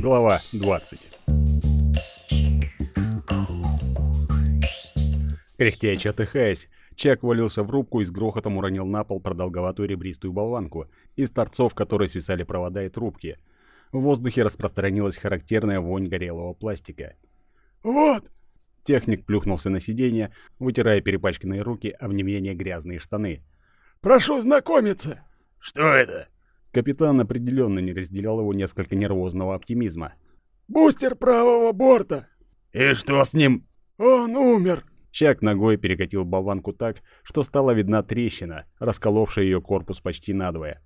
Глава 20. Кряхтя и чатыхаясь, Чак валился в рубку и с грохотом уронил на пол продолговатую ребристую болванку, из торцов которой свисали провода и трубки. В воздухе распространилась характерная вонь горелого пластика. «Вот!» Техник плюхнулся на сиденье, вытирая перепачканные руки об не менее грязные штаны. «Прошу знакомиться!» «Что это?» Капитан определенно не разделял его несколько нервозного оптимизма. «Бустер правого борта!» «И что с ним?» «Он умер!» Чак ногой перекатил болванку так, что стала видна трещина, расколовшая ее корпус почти надвое.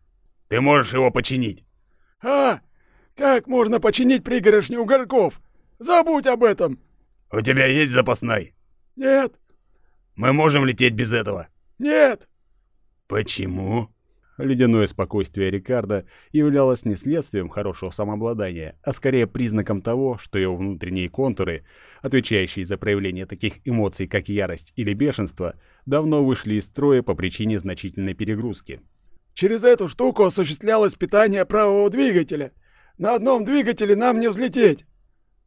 «Ты можешь его починить?» «А, как можно починить пригорошни угольков? Забудь об этом!» «У тебя есть запасной?» «Нет». «Мы можем лететь без этого?» «Нет». «Почему?» Ледяное спокойствие Рикардо являлось не следствием хорошего самообладания, а скорее признаком того, что его внутренние контуры, отвечающие за проявление таких эмоций, как ярость или бешенство, давно вышли из строя по причине значительной перегрузки. «Через эту штуку осуществлялось питание правого двигателя. На одном двигателе нам не взлететь».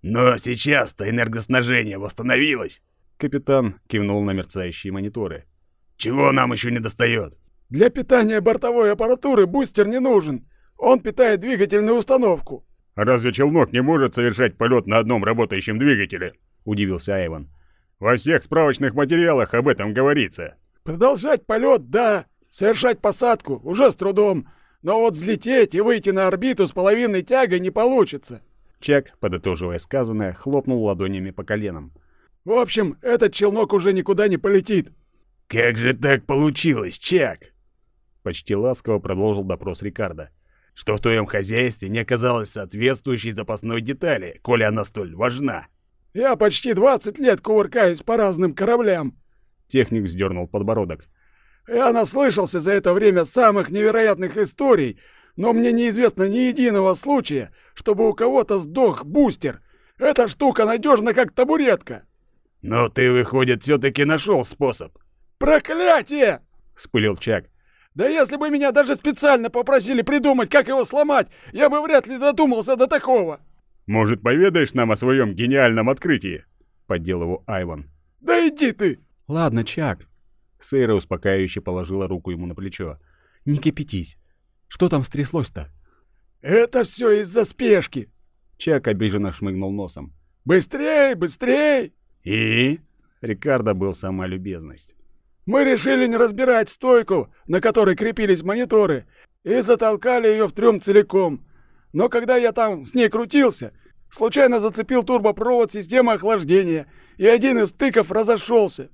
«Но сейчас-то энергоснабжение восстановилось!» Капитан кивнул на мерцающие мониторы. «Чего нам еще не достает?» Для питания бортовой аппаратуры бустер не нужен. Он питает двигательную установку. «Разве челнок не может совершать полет на одном работающем двигателе?» – удивился Айван. «Во всех справочных материалах об этом говорится». «Продолжать полет, да. Совершать посадку уже с трудом. Но вот взлететь и выйти на орбиту с половинной тягой не получится». Чак, подытоживая сказанное, хлопнул ладонями по коленам. «В общем, этот челнок уже никуда не полетит». «Как же так получилось, Чак?» Почти ласково продолжил допрос Рикардо. «Что в твоем хозяйстве не оказалось соответствующей запасной детали, коли она столь важна?» «Я почти 20 лет кувыркаюсь по разным кораблям!» Техник вздернул подбородок. «Я наслышался за это время самых невероятных историй, но мне неизвестно ни единого случая, чтобы у кого-то сдох бустер. Эта штука надежна, как табуретка!» «Но ты, выходит, все-таки нашел способ!» «Проклятие!» — вспылил Чак. Да если бы меня даже специально попросили придумать, как его сломать, я бы вряд ли додумался до такого. Может, поведаешь нам о своем гениальном открытии? Поддел его Айван. Да иди ты! Ладно, Чак. Сейра успокаивающе положила руку ему на плечо. Не кипятись. Что там стряслось-то? Это все из-за спешки. Чак обиженно шмыгнул носом. Быстрей, быстрей! И? Рикардо был сама любезность. Мы решили не разбирать стойку, на которой крепились мониторы, и затолкали ее в трюм целиком. Но когда я там с ней крутился, случайно зацепил турбопровод системы охлаждения, и один из стыков разошелся.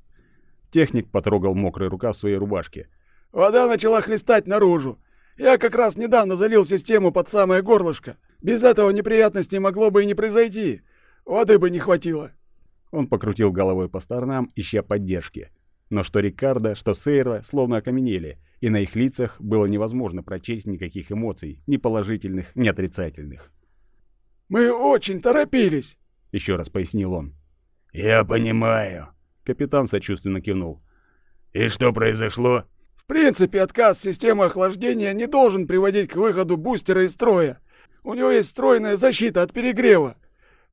Техник потрогал мокрый рукав своей рубашки. Вода начала хлестать наружу. Я как раз недавно залил систему под самое горлышко. Без этого неприятностей могло бы и не произойти. Воды бы не хватило. Он покрутил головой по сторонам, ища поддержки. Но что Рикардо, что Сейра словно окаменели, и на их лицах было невозможно прочесть никаких эмоций, ни положительных, ни отрицательных. «Мы очень торопились», — еще раз пояснил он. «Я понимаю», — капитан сочувственно кивнул. «И что произошло?» «В принципе, отказ системы охлаждения не должен приводить к выходу бустера из строя. У него есть стройная защита от перегрева.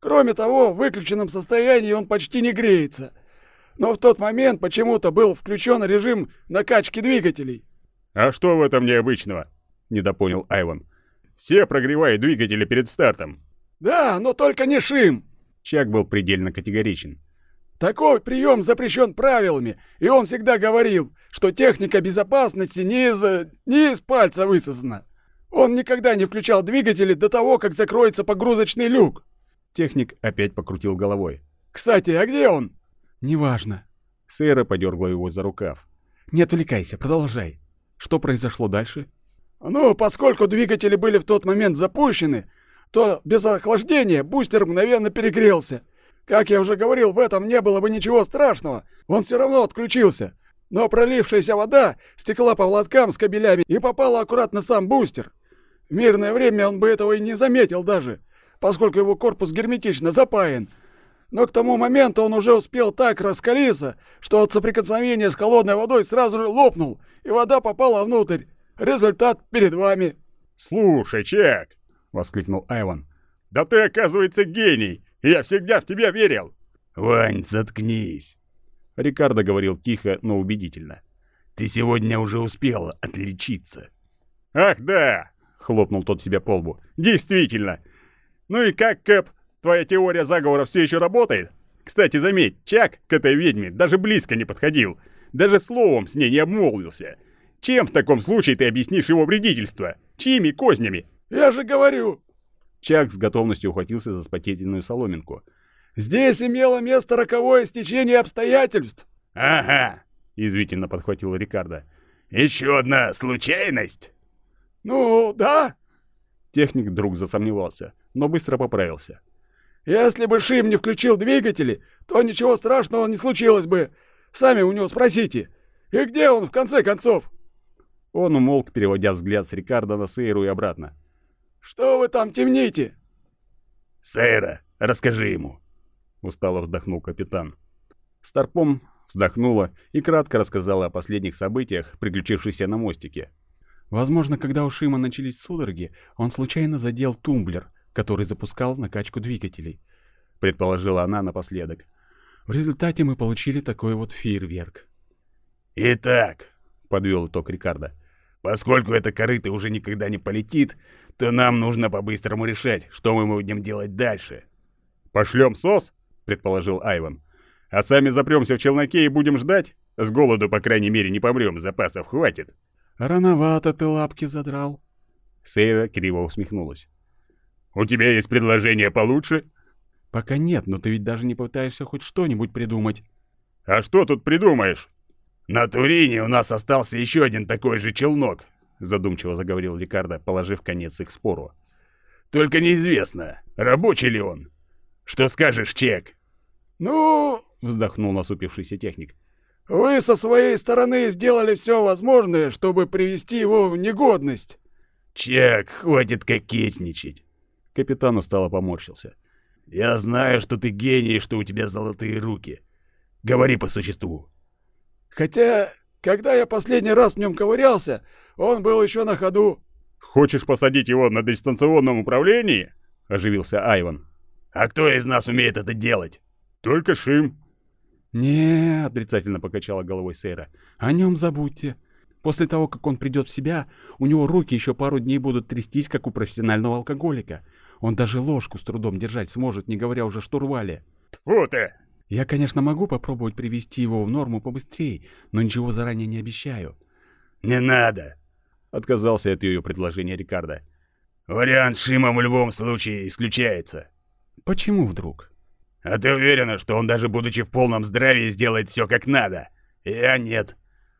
Кроме того, в выключенном состоянии он почти не греется. Но в тот момент почему-то был включен режим накачки двигателей. «А что в этом необычного?» – недопонял Айван. «Все прогревают двигатели перед стартом». «Да, но только не шим!» Чак был предельно категоричен. «Такой прием запрещен правилами, и он всегда говорил, что техника безопасности не из... не из пальца высосана. Он никогда не включал двигатели до того, как закроется погрузочный люк». Техник опять покрутил головой. «Кстати, а где он?» «Неважно». Сэра подергла его за рукав. «Не отвлекайся, продолжай. Что произошло дальше?» «Ну, поскольку двигатели были в тот момент запущены, то без охлаждения бустер мгновенно перегрелся. Как я уже говорил, в этом не было бы ничего страшного. Он все равно отключился. Но пролившаяся вода стекла по волоткам с кабелями и попала аккуратно сам бустер. В мирное время он бы этого и не заметил даже, поскольку его корпус герметично запаян, но к тому моменту он уже успел так раскалиться, что от соприкосновения с холодной водой сразу же лопнул, и вода попала внутрь. Результат перед вами. «Слушай, Чек!» — воскликнул Айван. Да ты, оказывается, гений! Я всегда в тебя верил!» «Вань, заткнись!» Рикардо говорил тихо, но убедительно. «Ты сегодня уже успел отличиться». «Ах, да!» — хлопнул тот себя по лбу. «Действительно! Ну и как, Кэп, твоя теория заговора все еще работает? Кстати, заметь, Чак к этой ведьме даже близко не подходил. Даже словом с ней не обмолвился. Чем в таком случае ты объяснишь его вредительство? Чьими кознями?» «Я же говорю!» Чак с готовностью ухватился за спотетельную соломинку. «Здесь имело место роковое стечение обстоятельств!» «Ага!» — извительно подхватил Рикардо. «Еще одна случайность?» «Ну, да!» Техник вдруг засомневался, но быстро поправился. «Если бы Шим не включил двигатели, то ничего страшного не случилось бы. Сами у него спросите. И где он, в конце концов?» Он умолк, переводя взгляд с Рикардо на Сейру и обратно. «Что вы там темните?» «Сейра, расскажи ему», — устало вздохнул капитан. Старпом вздохнула и кратко рассказала о последних событиях, приключившихся на мостике. Возможно, когда у Шима начались судороги, он случайно задел тумблер, который запускал накачку двигателей, предположила она напоследок. В результате мы получили такой вот фейерверк. «Итак», — подвел итог Рикардо, «поскольку эта корыта уже никогда не полетит, то нам нужно по-быстрому решать, что мы будем делать дальше». «Пошлем СОС?» — предположил Айван. «А сами запремся в челноке и будем ждать? С голоду, по крайней мере, не помрем, запасов хватит». «Рановато ты лапки задрал». Сейра криво усмехнулась. «У тебя есть предложение получше?» «Пока нет, но ты ведь даже не пытаешься хоть что-нибудь придумать». «А что тут придумаешь?» «На Турине у нас остался еще один такой же челнок», задумчиво заговорил Рикардо, положив конец их спору. «Только неизвестно, рабочий ли он. Что скажешь, Чек?» «Ну...» — вздохнул насупившийся техник. «Вы со своей стороны сделали все возможное, чтобы привести его в негодность». «Чек, хватит кокетничать!» Капитан устало поморщился. «Я знаю, что ты гений и что у тебя золотые руки. Говори по существу». «Хотя, когда я последний раз в нем ковырялся, он был еще на ходу». «Хочешь посадить его на дистанционном управлении?» — оживился Айван. «А кто из нас умеет это делать?» «Только Шим». «Не», — отрицательно покачала головой Сейра, — «о нем забудьте. После того, как он придет в себя, у него руки еще пару дней будут трястись, как у профессионального алкоголика. Он даже ложку с трудом держать сможет, не говоря уже штурвале. Тьфу ты! Я, конечно, могу попробовать привести его в норму побыстрее, но ничего заранее не обещаю. Не надо! Отказался от ее предложения Рикардо. Вариант Шима в любом случае исключается. Почему вдруг? А ты уверена, что он даже будучи в полном здравии сделает все как надо? Я нет.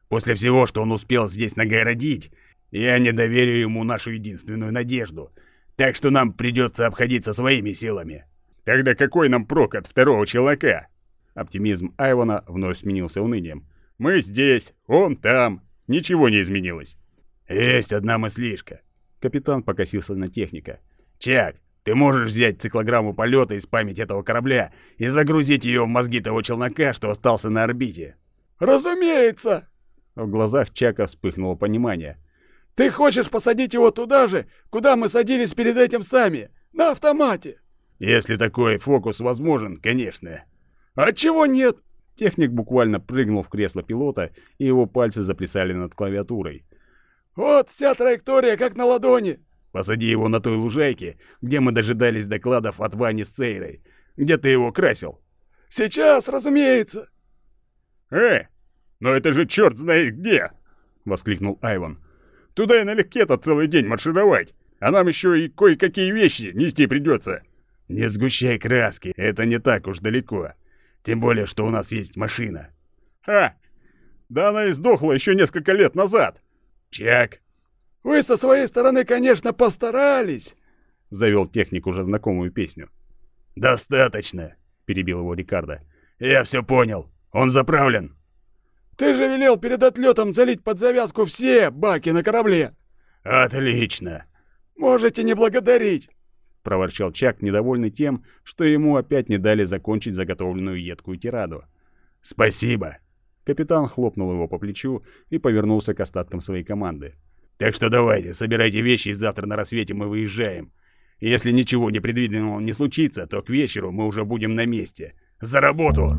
После всего, что он успел здесь нагородить, я не доверю ему нашу единственную надежду. Так что нам придется обходиться своими силами. Тогда какой нам прок от второго челнока? Оптимизм Айвана вновь сменился унынием. Мы здесь, он там. Ничего не изменилось. Есть одна мыслишка. Капитан покосился на техника. Чак, ты можешь взять циклограмму полета из памяти этого корабля и загрузить ее в мозги того челнока, что остался на орбите. Разумеется! В глазах Чака вспыхнуло понимание. «Ты хочешь посадить его туда же, куда мы садились перед этим сами? На автомате?» «Если такой фокус возможен, конечно». «А чего нет?» Техник буквально прыгнул в кресло пилота, и его пальцы заплясали над клавиатурой. «Вот вся траектория, как на ладони!» «Посади его на той лужайке, где мы дожидались докладов от Вани с Сейрой. Где ты его красил?» «Сейчас, разумеется!» «Э, но это же черт знает где!» — воскликнул Айван. «Туда и налегке-то целый день маршировать, а нам еще и кое-какие вещи нести придется!» «Не сгущай краски, это не так уж далеко. Тем более, что у нас есть машина». «Ха! Да она и сдохла еще несколько лет назад!» «Чак!» «Вы со своей стороны, конечно, постарались!» — завел техник уже знакомую песню. «Достаточно!» — перебил его Рикардо. «Я все понял. Он заправлен!» «Ты же велел перед отлетом залить под завязку все баки на корабле!» «Отлично!» «Можете не благодарить!» — проворчал Чак, недовольный тем, что ему опять не дали закончить заготовленную едкую тираду. «Спасибо!» Капитан хлопнул его по плечу и повернулся к остаткам своей команды. «Так что давайте, собирайте вещи, и завтра на рассвете мы выезжаем. Если ничего непредвиденного не случится, то к вечеру мы уже будем на месте. За работу!»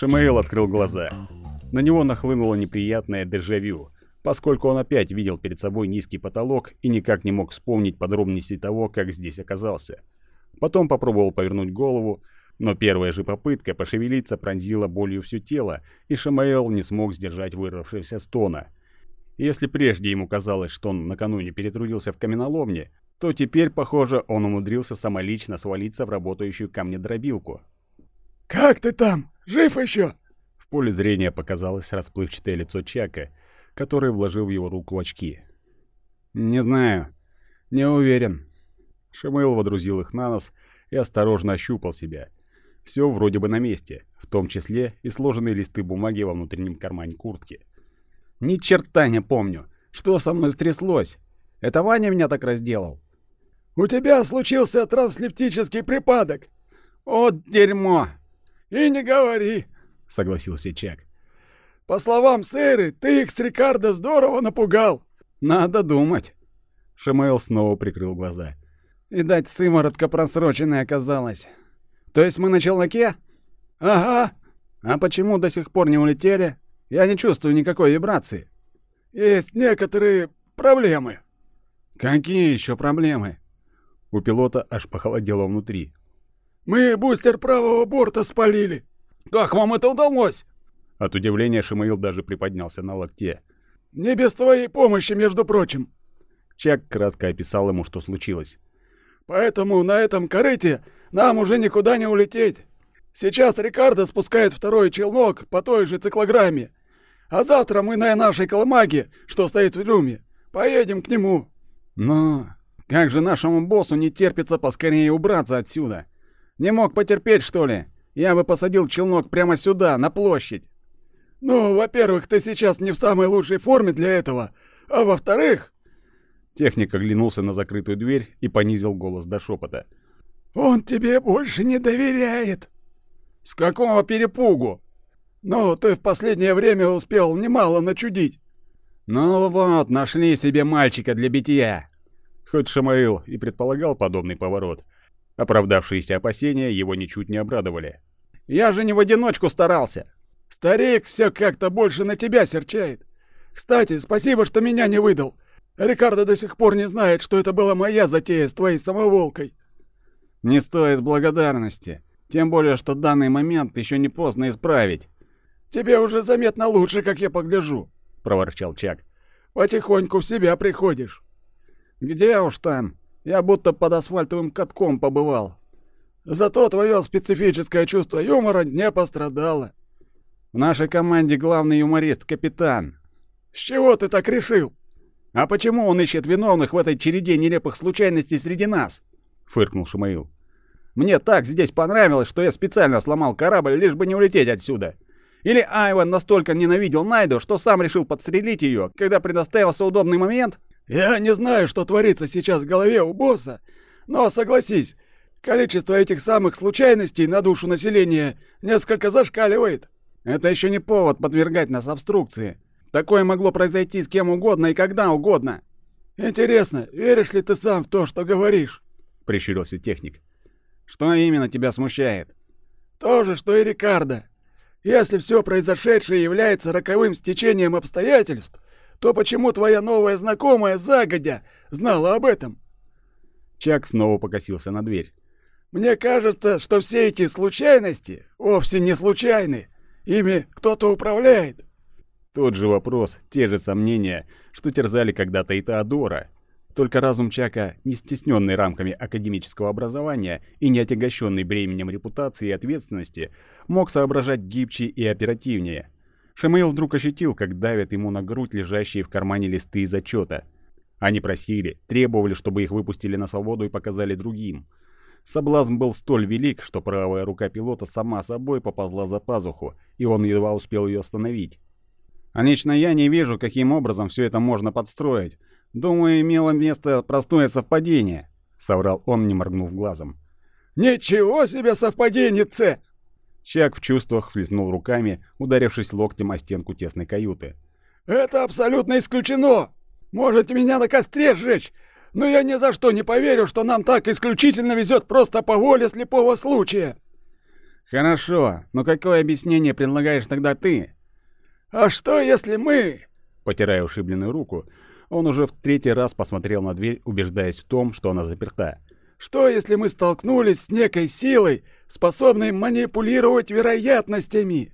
Шамаэл открыл глаза. На него нахлынуло неприятное дежавю, поскольку он опять видел перед собой низкий потолок и никак не мог вспомнить подробности того, как здесь оказался. Потом попробовал повернуть голову, но первая же попытка пошевелиться пронзила болью все тело, и Шамаэл не смог сдержать вырвавшегося стона. Если прежде ему казалось, что он накануне перетрудился в каменоломне, то теперь, похоже, он умудрился самолично свалиться в работающую камнедробилку. «Как ты там? Жив еще?» В поле зрения показалось расплывчатое лицо Чака, который вложил в его руку очки. «Не знаю. Не уверен». Шамаэл водрузил их на нос и осторожно ощупал себя. Все вроде бы на месте, в том числе и сложенные листы бумаги во внутреннем кармане куртки. Ни черта не помню. Что со мной стряслось? Это Ваня меня так разделал. У тебя случился транслептический припадок. От дерьмо. И не говори, согласился Чак. По словам Сэры, ты их с Рикардо здорово напугал. Надо думать. Шамаэл снова прикрыл глаза. Видать, сыворотка просроченная оказалась. То есть мы на челноке? Ага. А почему до сих пор не улетели? Я не чувствую никакой вибрации. Есть некоторые проблемы. Какие еще проблемы? У пилота аж похолодело внутри. Мы бустер правого борта спалили. Как вам это удалось? От удивления Шимаил даже приподнялся на локте. Не без твоей помощи, между прочим. Чак кратко описал ему, что случилось. Поэтому на этом корыте нам уже никуда не улететь. Сейчас Рикардо спускает второй челнок по той же циклограмме. А завтра мы на нашей колымаге, что стоит в рюме, поедем к нему. Но как же нашему боссу не терпится поскорее убраться отсюда? Не мог потерпеть, что ли? Я бы посадил челнок прямо сюда, на площадь. Ну, во-первых, ты сейчас не в самой лучшей форме для этого. А во-вторых... Техник оглянулся на закрытую дверь и понизил голос до шепота. «Он тебе больше не доверяет». «С какого перепугу?» «Ну, ты в последнее время успел немало начудить». «Ну вот, нашли себе мальчика для битья». Хоть Шамаил и предполагал подобный поворот, оправдавшиеся опасения его ничуть не обрадовали. «Я же не в одиночку старался!» «Старик все как-то больше на тебя серчает. Кстати, спасибо, что меня не выдал. Рикардо до сих пор не знает, что это была моя затея с твоей самоволкой». «Не стоит благодарности. Тем более, что данный момент еще не поздно исправить». «Тебе уже заметно лучше, как я погляжу», — проворчал Чак. «Потихоньку в себя приходишь». «Где уж там? Я будто под асфальтовым катком побывал». «Зато твое специфическое чувство юмора не пострадало». «В нашей команде главный юморист — капитан». «С чего ты так решил?» «А почему он ищет виновных в этой череде нелепых случайностей среди нас?» — фыркнул Шамаил. «Мне так здесь понравилось, что я специально сломал корабль, лишь бы не улететь отсюда. Или Айван настолько ненавидел Найду, что сам решил подстрелить ее, когда предоставился удобный момент?» Я не знаю, что творится сейчас в голове у босса, но согласись, количество этих самых случайностей на душу населения несколько зашкаливает. Это еще не повод подвергать нас обструкции. Такое могло произойти с кем угодно и когда угодно. Интересно, веришь ли ты сам в то, что говоришь? Прищурился техник. Что именно тебя смущает? То же, что и Рикардо. Если все произошедшее является роковым стечением обстоятельств, то почему твоя новая знакомая загодя знала об этом?» Чак снова покосился на дверь. «Мне кажется, что все эти случайности вовсе не случайны. Ими кто-то управляет». Тот же вопрос, те же сомнения, что терзали когда-то и Теодора. Только разум Чака, не стесненный рамками академического образования и не отягощенный бременем репутации и ответственности, мог соображать гибче и оперативнее – Шамаил вдруг ощутил, как давят ему на грудь лежащие в кармане листы из отчета. Они просили, требовали, чтобы их выпустили на свободу и показали другим. Соблазн был столь велик, что правая рука пилота сама собой поползла за пазуху, и он едва успел ее остановить. А лично я не вижу, каким образом все это можно подстроить. Думаю, имело место простое совпадение, соврал он, не моргнув глазом. Ничего себе совпадение, Ц! Чак в чувствах флеснул руками, ударившись локтем о стенку тесной каюты. Это абсолютно исключено. Можете меня на костре сжечь, но я ни за что не поверю, что нам так исключительно везет просто по воле слепого случая. Хорошо, но какое объяснение предлагаешь тогда ты? А что, если мы... Потирая ушибленную руку, он уже в третий раз посмотрел на дверь, убеждаясь в том, что она заперта. Что, если мы столкнулись с некой силой, способной манипулировать вероятностями?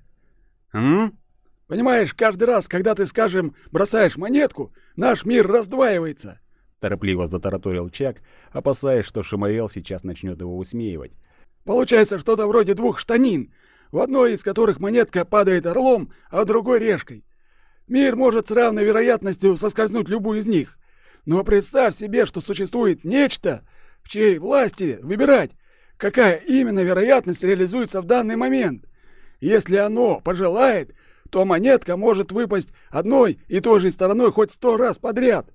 М? Понимаешь, каждый раз, когда ты, скажем, бросаешь монетку, наш мир раздваивается. Торопливо затараторил Чак, опасаясь, что Шамаэл сейчас начнет его высмеивать. Получается что-то вроде двух штанин, в одной из которых монетка падает орлом, а в другой решкой. Мир может с равной вероятностью соскользнуть любую из них. Но представь себе, что существует нечто, в чьей власти выбирать, какая именно вероятность реализуется в данный момент. Если оно пожелает, то монетка может выпасть одной и той же стороной хоть сто раз подряд.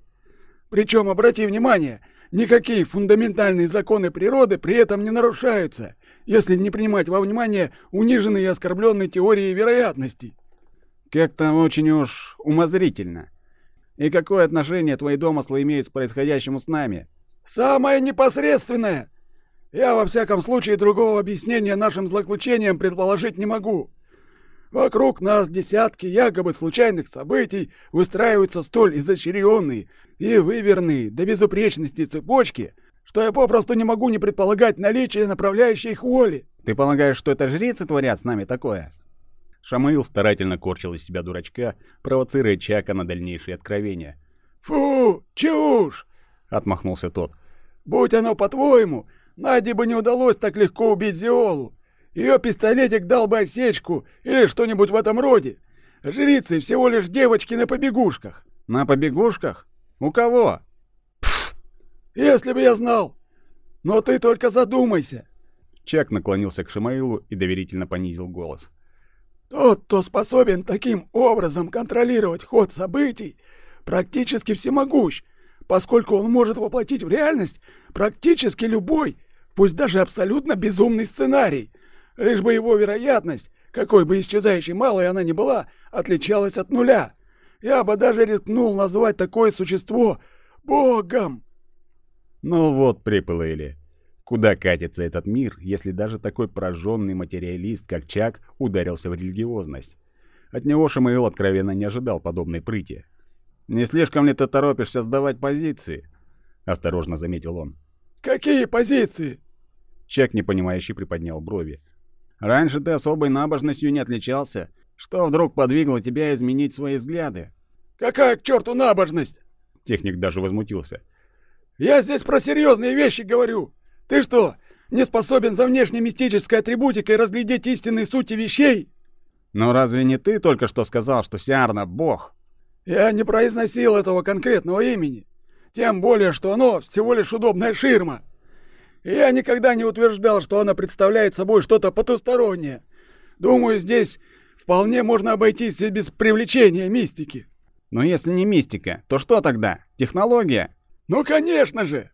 Причем, обрати внимание, никакие фундаментальные законы природы при этом не нарушаются, если не принимать во внимание униженные и оскорбленные теории вероятностей. Как-то очень уж умозрительно. И какое отношение твои домыслы имеют к происходящему с нами? Самое непосредственное. Я, во всяком случае, другого объяснения нашим злоключениям предположить не могу. Вокруг нас десятки якобы случайных событий выстраиваются столь изощренные и выверенные до безупречности цепочки, что я попросту не могу не предполагать наличие направляющей их воли. Ты полагаешь, что это жрицы творят с нами такое? Шамаил старательно корчил из себя дурачка, провоцируя Чака на дальнейшие откровения. «Фу, чушь!» — отмахнулся тот. «Будь оно по-твоему, Наде бы не удалось так легко убить Зиолу. Ее пистолетик дал бы осечку или что-нибудь в этом роде. Жрицы всего лишь девочки на побегушках». «На побегушках? У кого?» Пф, «Если бы я знал! Но ты только задумайся!» Чак наклонился к Шамаилу и доверительно понизил голос. Тот, кто способен таким образом контролировать ход событий, практически всемогущ, поскольку он может воплотить в реальность практически любой, пусть даже абсолютно безумный сценарий, лишь бы его вероятность, какой бы исчезающей малой она ни была, отличалась от нуля. Я бы даже рискнул назвать такое существо Богом. Ну вот, приплыли. Куда катится этот мир, если даже такой прожженный материалист, как Чак, ударился в религиозность? От него Шамаил откровенно не ожидал подобной прыти. «Не слишком ли ты торопишься сдавать позиции?» — осторожно заметил он. «Какие позиции?» Чак, непонимающе, приподнял брови. «Раньше ты особой набожностью не отличался. Что вдруг подвигло тебя изменить свои взгляды?» «Какая к черту набожность?» Техник даже возмутился. «Я здесь про серьезные вещи говорю. Ты что, не способен за внешней мистической атрибутикой разглядеть истинные сути вещей? Но разве не ты только что сказал, что Сиарна — бог? Я не произносил этого конкретного имени. Тем более, что оно всего лишь удобная ширма. И я никогда не утверждал, что она представляет собой что-то потустороннее. Думаю, здесь вполне можно обойтись и без привлечения мистики. Но если не мистика, то что тогда? Технология? Ну, конечно же!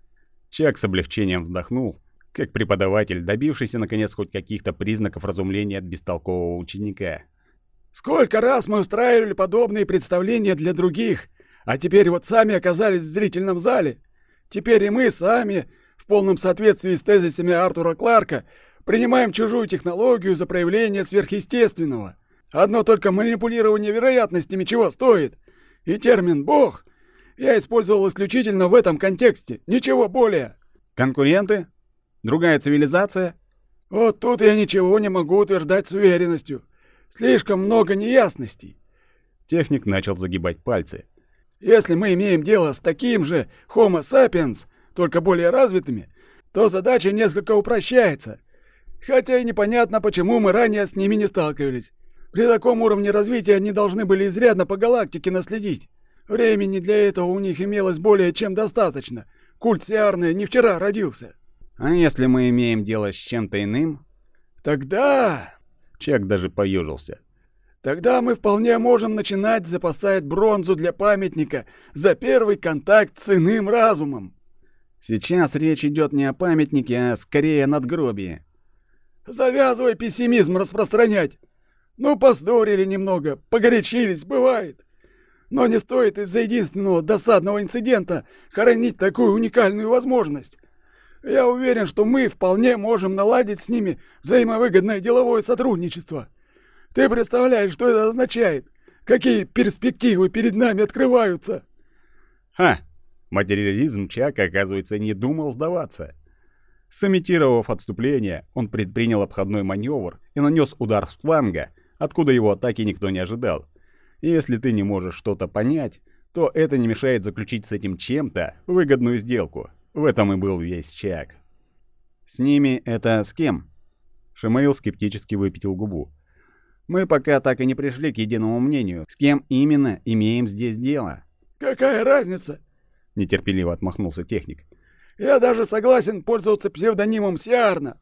Чак с облегчением вздохнул, как преподаватель, добившийся наконец хоть каких-то признаков разумления от бестолкового ученика. «Сколько раз мы устраивали подобные представления для других, а теперь вот сами оказались в зрительном зале. Теперь и мы сами, в полном соответствии с тезисами Артура Кларка, принимаем чужую технологию за проявление сверхъестественного. Одно только манипулирование вероятностями чего стоит. И термин «бог» Я использовал исключительно в этом контексте, ничего более. Конкуренты? Другая цивилизация? Вот тут я ничего не могу утверждать с уверенностью. Слишком много неясностей. Техник начал загибать пальцы. Если мы имеем дело с таким же Homo sapiens, только более развитыми, то задача несколько упрощается. Хотя и непонятно, почему мы ранее с ними не сталкивались. При таком уровне развития они должны были изрядно по галактике наследить. Времени для этого у них имелось более чем достаточно. Культ Сиарны не вчера родился. А если мы имеем дело с чем-то иным? Тогда... Чек даже поежился. Тогда мы вполне можем начинать запасать бронзу для памятника за первый контакт с иным разумом. Сейчас речь идет не о памятнике, а скорее о надгробии. Завязывай пессимизм распространять. Ну, поздорили немного, погорячились, бывает. Но не стоит из-за единственного досадного инцидента хоронить такую уникальную возможность. Я уверен, что мы вполне можем наладить с ними взаимовыгодное деловое сотрудничество. Ты представляешь, что это означает? Какие перспективы перед нами открываются? Ха! Материализм Чака, оказывается, не думал сдаваться. Сымитировав отступление, он предпринял обходной маневр и нанес удар с фланга, откуда его атаки никто не ожидал. Если ты не можешь что-то понять, то это не мешает заключить с этим чем-то выгодную сделку. В этом и был весь Чак. «С ними это с кем?» Шамаил скептически выпятил губу. «Мы пока так и не пришли к единому мнению, с кем именно имеем здесь дело». «Какая разница?» — нетерпеливо отмахнулся техник. «Я даже согласен пользоваться псевдонимом Сиарна.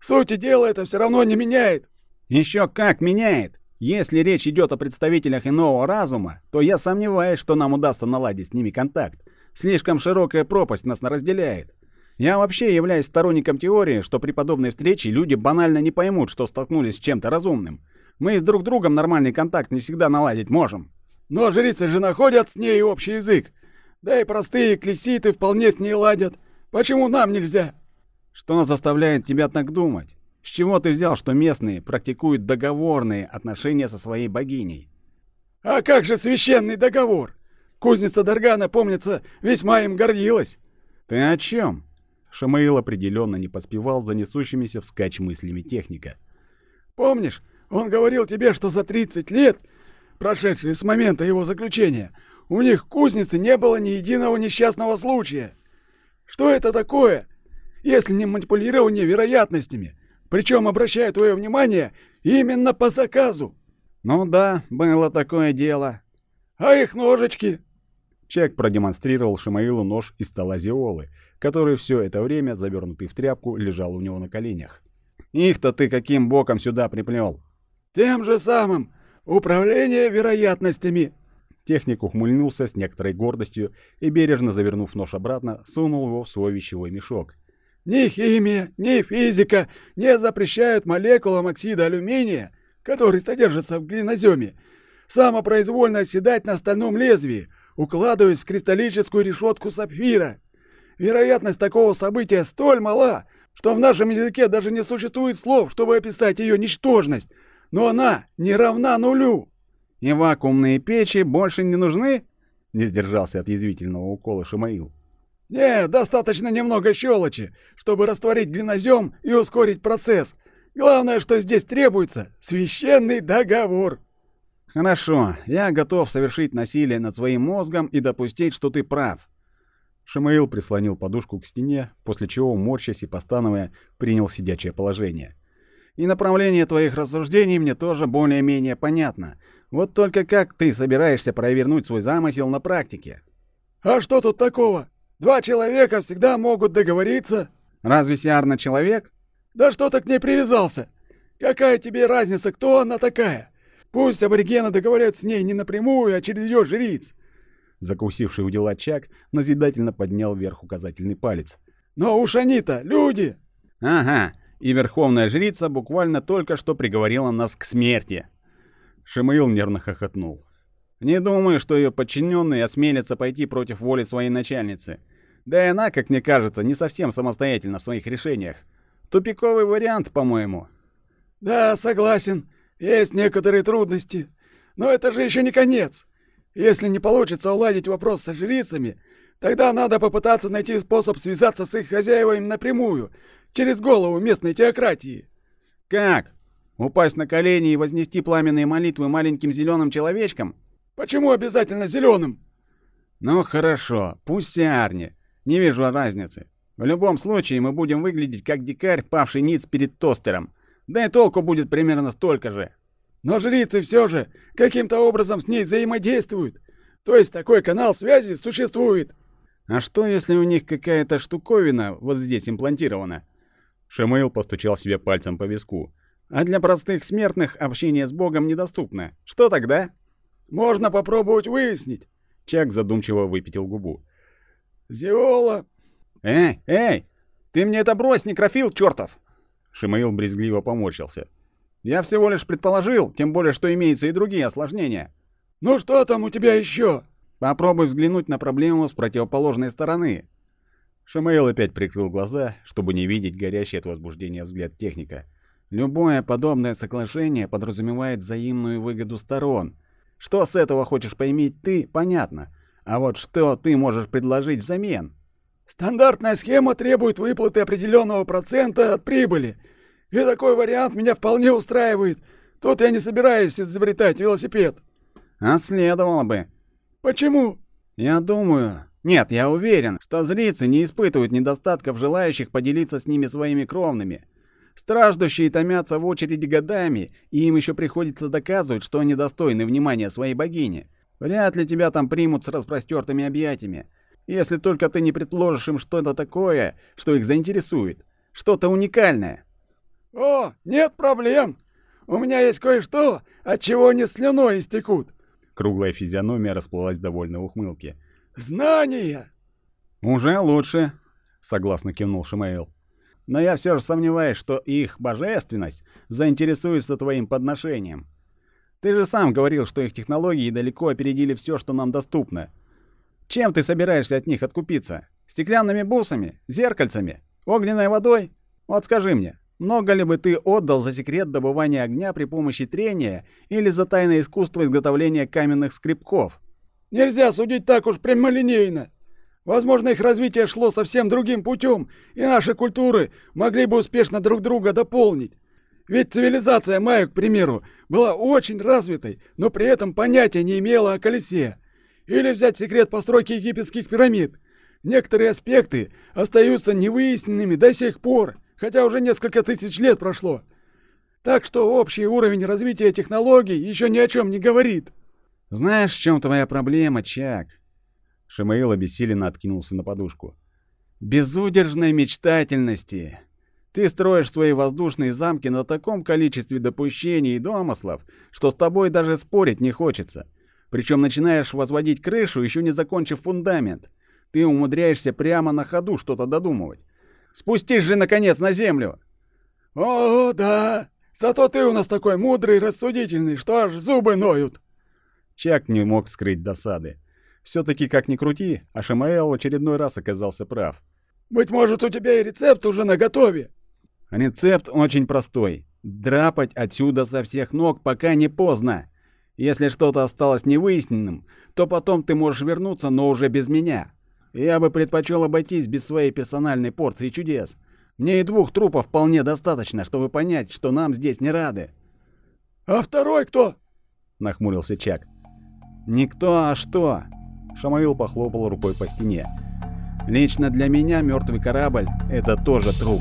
Сути дела это все равно не меняет». «Еще как меняет! Если речь идет о представителях иного разума, то я сомневаюсь, что нам удастся наладить с ними контакт. Слишком широкая пропасть нас разделяет. Я вообще являюсь сторонником теории, что при подобной встрече люди банально не поймут, что столкнулись с чем-то разумным. Мы с друг другом нормальный контакт не всегда наладить можем. Но жрицы же находят с ней общий язык. Да и простые клеситы вполне с ней ладят. Почему нам нельзя? Что заставляет тебя так думать? С чего ты взял, что местные практикуют договорные отношения со своей богиней? А как же священный договор? Кузница Даргана, помнится, весьма им гордилась. Ты о чем? Шамаил определенно не поспевал за несущимися вскачь мыслями техника. Помнишь, он говорил тебе, что за 30 лет, прошедшие с момента его заключения, у них в кузнице не было ни единого несчастного случая. Что это такое, если не манипулирование вероятностями? Причем, обращаю твое внимание, именно по заказу. Ну да, было такое дело. А их ножички? Чек продемонстрировал Шамаилу нож из стола Зиолы, который все это время, завернутый в тряпку, лежал у него на коленях. «Их-то ты каким боком сюда приплел?» «Тем же самым. Управление вероятностями». Техник ухмыльнулся с некоторой гордостью и, бережно завернув нож обратно, сунул его в свой вещевой мешок. «Ни химия, ни физика не запрещают молекулам оксида алюминия, который содержится в глиноземе, самопроизвольно оседать на стальном лезвии, укладываясь в кристаллическую решетку сапфира. Вероятность такого события столь мала, что в нашем языке даже не существует слов, чтобы описать ее ничтожность, но она не равна нулю. И вакуумные печи больше не нужны? Не сдержался от язвительного укола Шамаил. «Нет, достаточно немного щелочи, чтобы растворить глинозем и ускорить процесс. Главное, что здесь требуется — священный договор». «Хорошо, я готов совершить насилие над своим мозгом и допустить, что ты прав». Шамаил прислонил подушку к стене, после чего, морщась и постановая, принял сидячее положение. «И направление твоих рассуждений мне тоже более-менее понятно. Вот только как ты собираешься провернуть свой замысел на практике?» «А что тут такого? Два человека всегда могут договориться». «Разве Сиарна человек?» «Да что ты к ней привязался? Какая тебе разница, кто она такая? Пусть аборигены договорятся с ней не напрямую, а через ее жриц. Закусивший у дела Чак назидательно поднял вверх указательный палец. «Но уж они-то люди!» «Ага, и верховная жрица буквально только что приговорила нас к смерти!» Шимаил нервно хохотнул. «Не думаю, что ее подчиненные осмелятся пойти против воли своей начальницы. Да и она, как мне кажется, не совсем самостоятельна в своих решениях. Тупиковый вариант, по-моему». «Да, согласен. Есть некоторые трудности. Но это же еще не конец. Если не получится уладить вопрос со жрицами, тогда надо попытаться найти способ связаться с их хозяевами напрямую, через голову местной теократии. Как? Упасть на колени и вознести пламенные молитвы маленьким зеленым человечкам? Почему обязательно зеленым? Ну хорошо, пусть сиарни. Не вижу разницы. В любом случае мы будем выглядеть как дикарь, павший ниц перед тостером. Да и толку будет примерно столько же. Но жрицы все же каким-то образом с ней взаимодействуют. То есть такой канал связи существует. А что, если у них какая-то штуковина вот здесь имплантирована? Шамаил постучал себе пальцем по виску. А для простых смертных общение с Богом недоступно. Что тогда? Можно попробовать выяснить. Чак задумчиво выпятил губу. Зиола. Эй, эй! Ты мне это брось, некрофил чертов! Шимаил брезгливо поморщился. «Я всего лишь предположил, тем более, что имеются и другие осложнения. Ну что там у тебя еще? Попробуй взглянуть на проблему с противоположной стороны. Шамаил опять прикрыл глаза, чтобы не видеть горящий от возбуждения взгляд техника. Любое подобное соглашение подразумевает взаимную выгоду сторон. Что с этого хочешь поиметь ты, понятно. А вот что ты можешь предложить взамен? Стандартная схема требует выплаты определенного процента от прибыли. И такой вариант меня вполне устраивает. Тут я не собираюсь изобретать велосипед. А следовало бы. Почему? Я думаю... Нет, я уверен, что зрицы не испытывают недостатков желающих поделиться с ними своими кровными. Страждущие томятся в очереди годами, и им еще приходится доказывать, что они достойны внимания своей богини. Вряд ли тебя там примут с распростертыми объятиями. Если только ты не предложишь им что-то такое, что их заинтересует. Что-то уникальное. «О, нет проблем! У меня есть кое-что, от чего они слюной истекут!» Круглая физиономия расплылась в довольной ухмылке. «Знания!» «Уже лучше», — согласно кивнул Шимаил. «Но я все же сомневаюсь, что их божественность заинтересуется твоим подношением. Ты же сам говорил, что их технологии далеко опередили все, что нам доступно. Чем ты собираешься от них откупиться? Стеклянными бусами? Зеркальцами? Огненной водой? Вот скажи мне, много ли бы ты отдал за секрет добывания огня при помощи трения или за тайное искусство изготовления каменных скребков? Нельзя судить так уж прямолинейно. Возможно, их развитие шло совсем другим путем, и наши культуры могли бы успешно друг друга дополнить. Ведь цивилизация майя, к примеру, была очень развитой, но при этом понятия не имела о колесе. Или взять секрет постройки египетских пирамид. Некоторые аспекты остаются невыясненными до сих пор, хотя уже несколько тысяч лет прошло. Так что общий уровень развития технологий еще ни о чем не говорит. Знаешь, в чем твоя проблема, Чак? Шамаил обессиленно откинулся на подушку. Безудержной мечтательности. Ты строишь свои воздушные замки на таком количестве допущений и домыслов, что с тобой даже спорить не хочется. Причем начинаешь возводить крышу, еще не закончив фундамент. Ты умудряешься прямо на ходу что-то додумывать. Спустись же, наконец, на землю!» «О, да! Зато ты у нас такой мудрый и рассудительный, что аж зубы ноют!» Чак не мог скрыть досады. Все-таки, как ни крути, а Шамаэл в очередной раз оказался прав. «Быть может, у тебя и рецепт уже наготове?» «Рецепт очень простой. Драпать отсюда со всех ног, пока не поздно. Если что-то осталось невыясненным, то потом ты можешь вернуться, но уже без меня. Я бы предпочел обойтись без своей персональной порции чудес. Мне и двух трупов вполне достаточно, чтобы понять, что нам здесь не рады. «А второй кто?» — нахмурился Чак. «Никто, а что?» Шамаил похлопал рукой по стене. «Лично для меня мертвый корабль — это тоже труп».